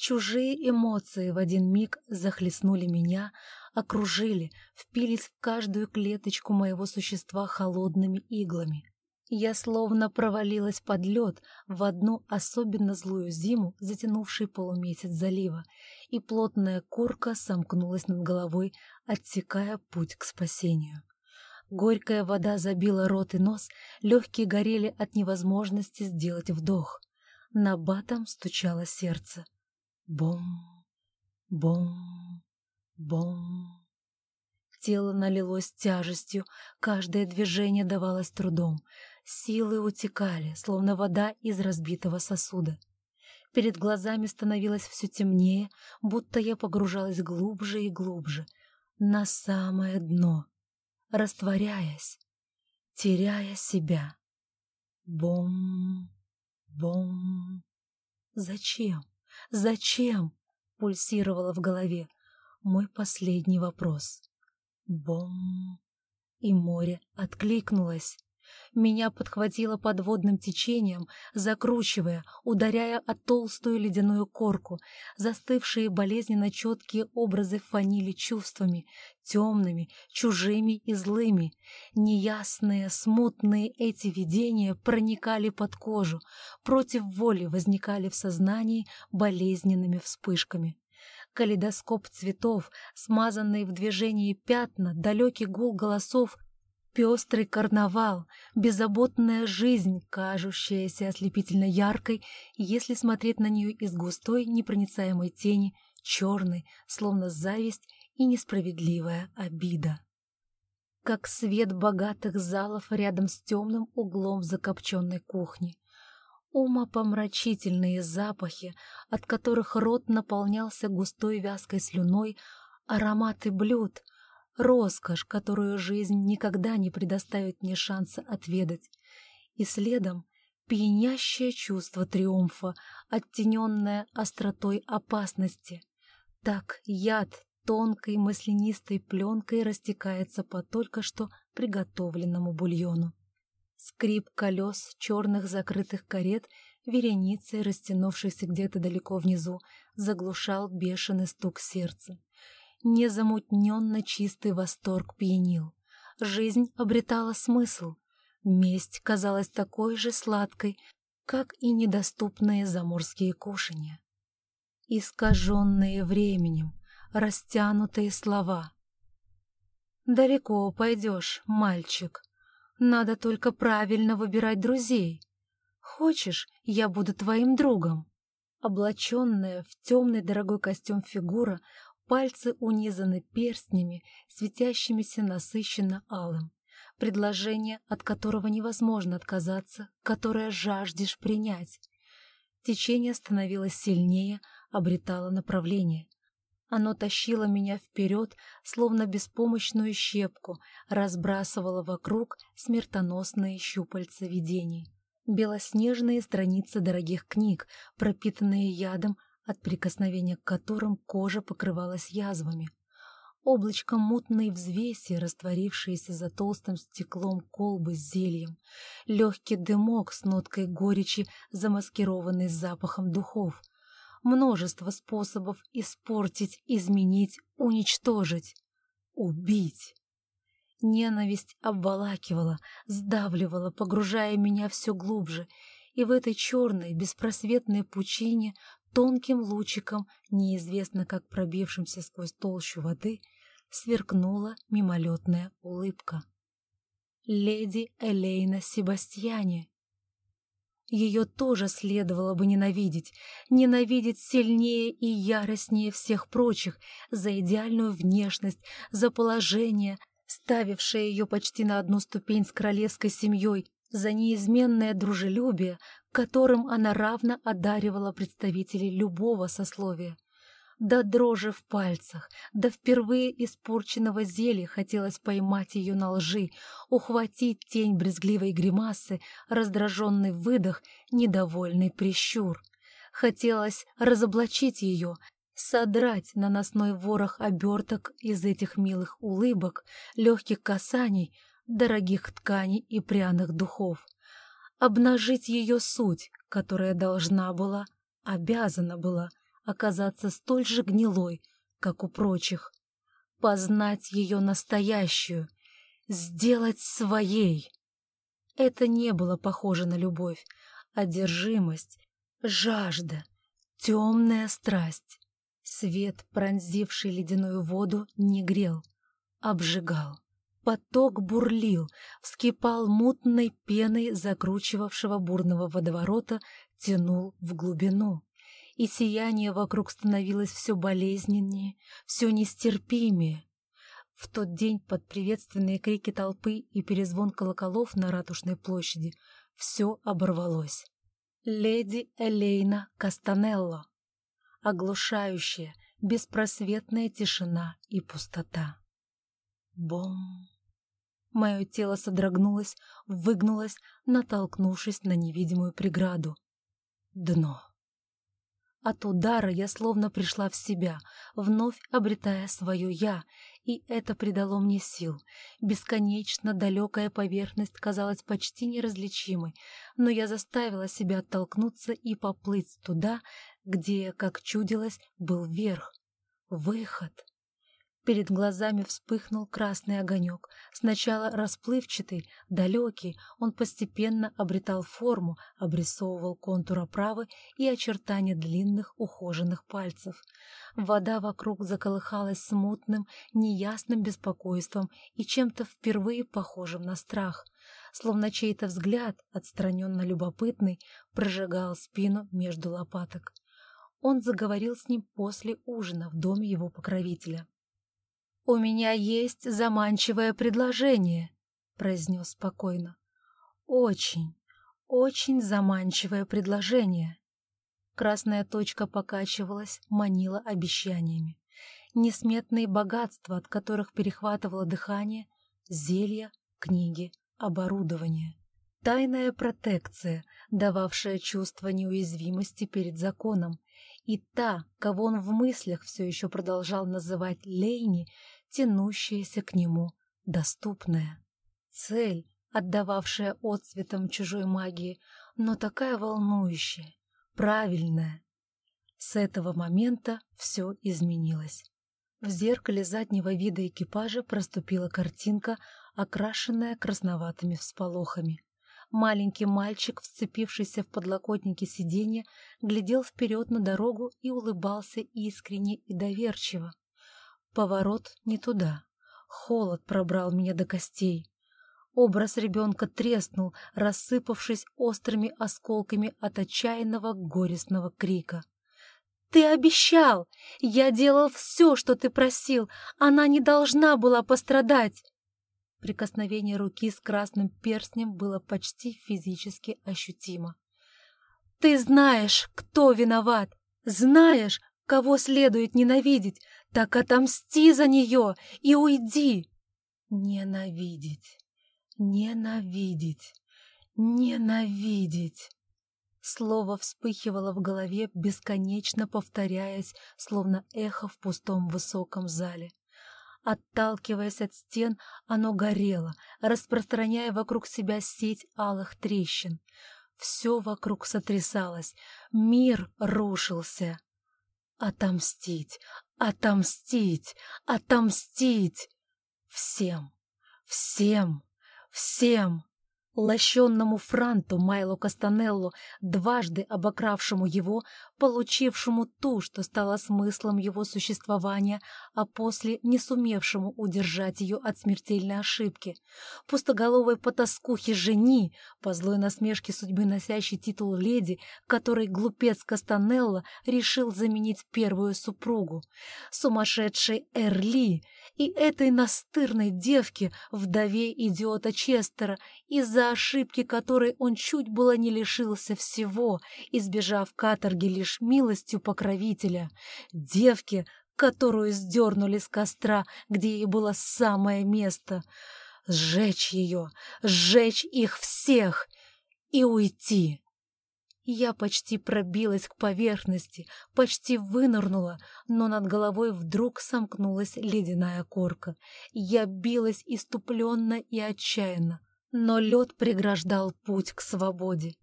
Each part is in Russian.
Чужие эмоции в один миг захлестнули меня, окружили, впились в каждую клеточку моего существа холодными иглами. Я словно провалилась под лед в одну особенно злую зиму, затянувший полумесяц залива, и плотная корка сомкнулась над головой, отсекая путь к спасению. Горькая вода забила рот и нос, легкие горели от невозможности сделать вдох. На батом стучало сердце. Бом, бом, бом. Тело налилось тяжестью, каждое движение давалось трудом. Силы утекали, словно вода из разбитого сосуда. Перед глазами становилось все темнее, будто я погружалась глубже и глубже, на самое дно, растворяясь, теряя себя. Бом, бом. Зачем? Зачем? Пульсировало в голове. Мой последний вопрос. Бом. И море откликнулось. Меня подхватило подводным течением, закручивая, ударяя о толстую ледяную корку. Застывшие болезненно четкие образы фанили чувствами, темными, чужими и злыми. Неясные, смутные эти видения проникали под кожу, против воли возникали в сознании болезненными вспышками калейдоскоп цветов, смазанные в движении пятна, далекий гул голосов Пестрый карнавал, беззаботная жизнь, кажущаяся ослепительно яркой, если смотреть на нее из густой непроницаемой тени, черной, словно зависть и несправедливая обида. Как свет богатых залов рядом с темным углом закопченной кухни. Умопомрачительные запахи, от которых рот наполнялся густой вязкой слюной, ароматы блюд — роскошь, которую жизнь никогда не предоставит мне шанса отведать, и следом пьянящее чувство триумфа, оттененное остротой опасности. Так яд тонкой маслянистой пленкой растекается по только что приготовленному бульону. Скрип колес черных закрытых карет, вереницей, растянувшихся где-то далеко внизу, заглушал бешеный стук сердца незамутненно чистый восторг пьянил. Жизнь обретала смысл. Месть казалась такой же сладкой, как и недоступные заморские кушанья. Искаженные временем, растянутые слова. «Далеко пойдешь, мальчик. Надо только правильно выбирать друзей. Хочешь, я буду твоим другом?» Облаченная в темный дорогой костюм фигура Пальцы унизаны перстнями, светящимися насыщенно алым. Предложение, от которого невозможно отказаться, которое жаждешь принять. Течение становилось сильнее, обретало направление. Оно тащило меня вперед, словно беспомощную щепку, разбрасывало вокруг смертоносные щупальца видений. Белоснежные страницы дорогих книг, пропитанные ядом, от прикосновения к которым кожа покрывалась язвами. Облачко мутной взвеси, растворившееся за толстым стеклом колбы с зельем, легкий дымок с ноткой горечи, замаскированный запахом духов. Множество способов испортить, изменить, уничтожить, убить. Ненависть обволакивала, сдавливала, погружая меня все глубже, и в этой черной, беспросветной пучине Тонким лучиком, неизвестно как пробившимся сквозь толщу воды, сверкнула мимолетная улыбка. Леди Элейна Себастьяне. Ее тоже следовало бы ненавидеть, ненавидеть сильнее и яростнее всех прочих за идеальную внешность, за положение, ставившее ее почти на одну ступень с королевской семьей, за неизменное дружелюбие, которым она равно одаривала представителей любого сословия. До дрожи в пальцах, до впервые испорченного зелья хотелось поймать ее на лжи, ухватить тень брезгливой гримасы, раздраженный выдох, недовольный прищур. Хотелось разоблачить ее, содрать наносной ворох оберток из этих милых улыбок, легких касаний, дорогих тканей и пряных духов обнажить ее суть, которая должна была, обязана была оказаться столь же гнилой, как у прочих. Познать ее настоящую, сделать своей. Это не было похоже на любовь, одержимость, жажда, темная страсть. Свет, пронзивший ледяную воду, не грел, обжигал. Поток бурлил, вскипал мутной пеной закручивавшего бурного водоворота, тянул в глубину. И сияние вокруг становилось все болезненнее, все нестерпимее. В тот день под приветственные крики толпы и перезвон колоколов на Ратушной площади все оборвалось. Леди Элейна Кастанелло. Оглушающая, беспросветная тишина и пустота. Бом! Мое тело содрогнулось, выгнулось, натолкнувшись на невидимую преграду. Дно. От удара я словно пришла в себя, вновь обретая свое «я», и это придало мне сил. Бесконечно далекая поверхность казалась почти неразличимой, но я заставила себя оттолкнуться и поплыть туда, где, как чудилось, был верх. Выход. Перед глазами вспыхнул красный огонек. Сначала расплывчатый, далекий, он постепенно обретал форму, обрисовывал контур оправы и очертания длинных ухоженных пальцев. Вода вокруг заколыхалась смутным, неясным беспокойством и чем-то впервые похожим на страх. Словно чей-то взгляд, отстраненно любопытный, прожигал спину между лопаток. Он заговорил с ним после ужина в доме его покровителя. «У меня есть заманчивое предложение», — произнес спокойно. «Очень, очень заманчивое предложение». Красная точка покачивалась, манила обещаниями. Несметные богатства, от которых перехватывало дыхание, зелья, книги, оборудование. Тайная протекция, дававшая чувство неуязвимости перед законом, и та, кого он в мыслях все еще продолжал называть Лейни, тянущаяся к нему, доступная. Цель, отдававшая отцветом чужой магии, но такая волнующая, правильная. С этого момента все изменилось. В зеркале заднего вида экипажа проступила картинка, окрашенная красноватыми всполохами. Маленький мальчик, вцепившийся в подлокотники сиденья, глядел вперед на дорогу и улыбался искренне и доверчиво. Поворот не туда. Холод пробрал меня до костей. Образ ребенка треснул, рассыпавшись острыми осколками от отчаянного горестного крика. «Ты обещал! Я делал все, что ты просил! Она не должна была пострадать!» Прикосновение руки с красным перстнем было почти физически ощутимо. «Ты знаешь, кто виноват! Знаешь, кого следует ненавидеть! Так отомсти за нее и уйди!» «Ненавидеть! Ненавидеть! Ненавидеть!» Слово вспыхивало в голове, бесконечно повторяясь, словно эхо в пустом высоком зале. Отталкиваясь от стен, оно горело, распространяя вокруг себя сеть алых трещин. Все вокруг сотрясалось, мир рушился. Отомстить, отомстить, отомстить! Всем, всем, всем! Лощенному франту Майло Кастанелло, дважды обокравшему его, получившему ту, что стало смыслом его существования, а после не сумевшему удержать ее от смертельной ошибки, пустоголовой потаскухе жени, по злой насмешке судьбы носящей титул леди, который глупец Кастанелло решил заменить первую супругу, сумасшедшей Эрли и этой настырной девке, вдове идиота Честера, из-за ошибки которой он чуть было не лишился всего, избежав каторги лишь милостью покровителя, девки, которую сдернули с костра, где ей было самое место. Сжечь ее, сжечь их всех и уйти. Я почти пробилась к поверхности, почти вынырнула, но над головой вдруг сомкнулась ледяная корка. Я билась иступленно и отчаянно. Но лед преграждал путь к свободе.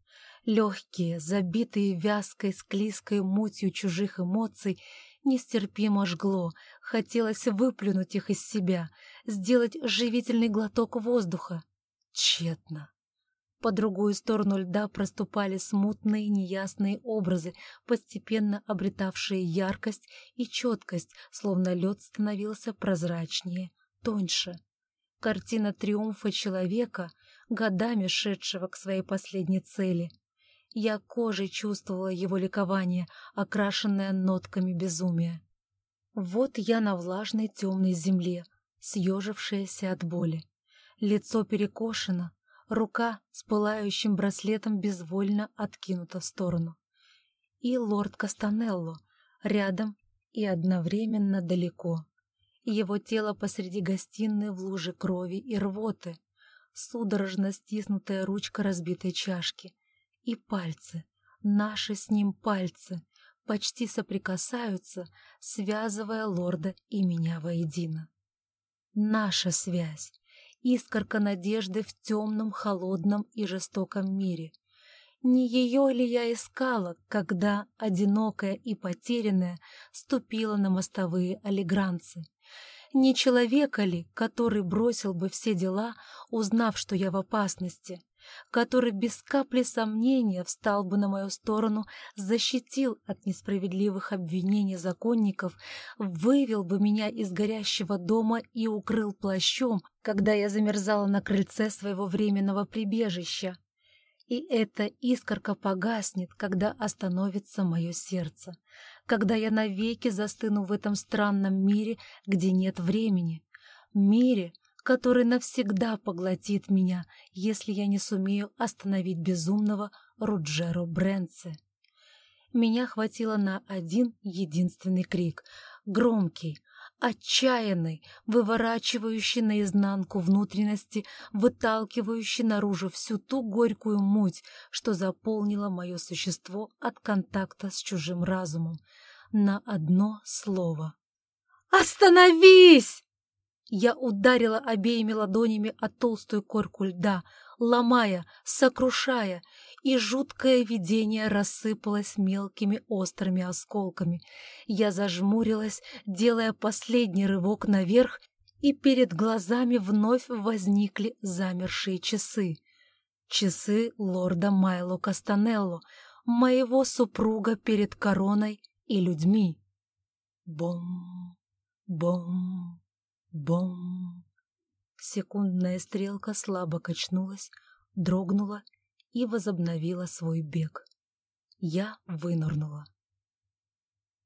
Легкие, забитые вязкой, склизкой мутью чужих эмоций, нестерпимо жгло, хотелось выплюнуть их из себя, сделать живительный глоток воздуха. Тщетно. По другую сторону льда проступали смутные неясные образы, постепенно обретавшие яркость и четкость, словно лед становился прозрачнее, тоньше. Картина триумфа человека, годами шедшего к своей последней цели. Я кожей чувствовала его ликование, окрашенное нотками безумия. Вот я на влажной темной земле, съежившаяся от боли. Лицо перекошено, рука с пылающим браслетом безвольно откинута в сторону. И лорд Кастанелло рядом и одновременно далеко. Его тело посреди гостиной в луже крови и рвоты, судорожно стиснутая ручка разбитой чашки и пальцы, наши с ним пальцы, почти соприкасаются, связывая лорда и меня воедино. Наша связь, искорка надежды в темном, холодном и жестоком мире. Не ее ли я искала, когда, одинокая и потерянная, ступила на мостовые олигранцы? Не человека ли, который бросил бы все дела, узнав, что я в опасности? Который без капли сомнения встал бы на мою сторону, защитил от несправедливых обвинений законников, вывел бы меня из горящего дома и укрыл плащом, когда я замерзала на крыльце своего временного прибежища. И эта искорка погаснет, когда остановится мое сердце, когда я навеки застыну в этом странном мире, где нет времени, мире, который навсегда поглотит меня, если я не сумею остановить безумного Руджеро Брэнце. Меня хватило на один единственный крик, громкий, отчаянный, выворачивающий наизнанку внутренности, выталкивающий наружу всю ту горькую муть, что заполнила мое существо от контакта с чужим разумом, на одно слово. «Остановись!» Я ударила обеими ладонями о толстую корку льда, ломая, сокрушая, и жуткое видение рассыпалось мелкими острыми осколками. Я зажмурилась, делая последний рывок наверх, и перед глазами вновь возникли замершие часы. Часы лорда Майло Кастанелло, моего супруга перед короной и людьми. Бом, бом, Бом! Секундная стрелка слабо качнулась, дрогнула и возобновила свой бег. Я вынырнула.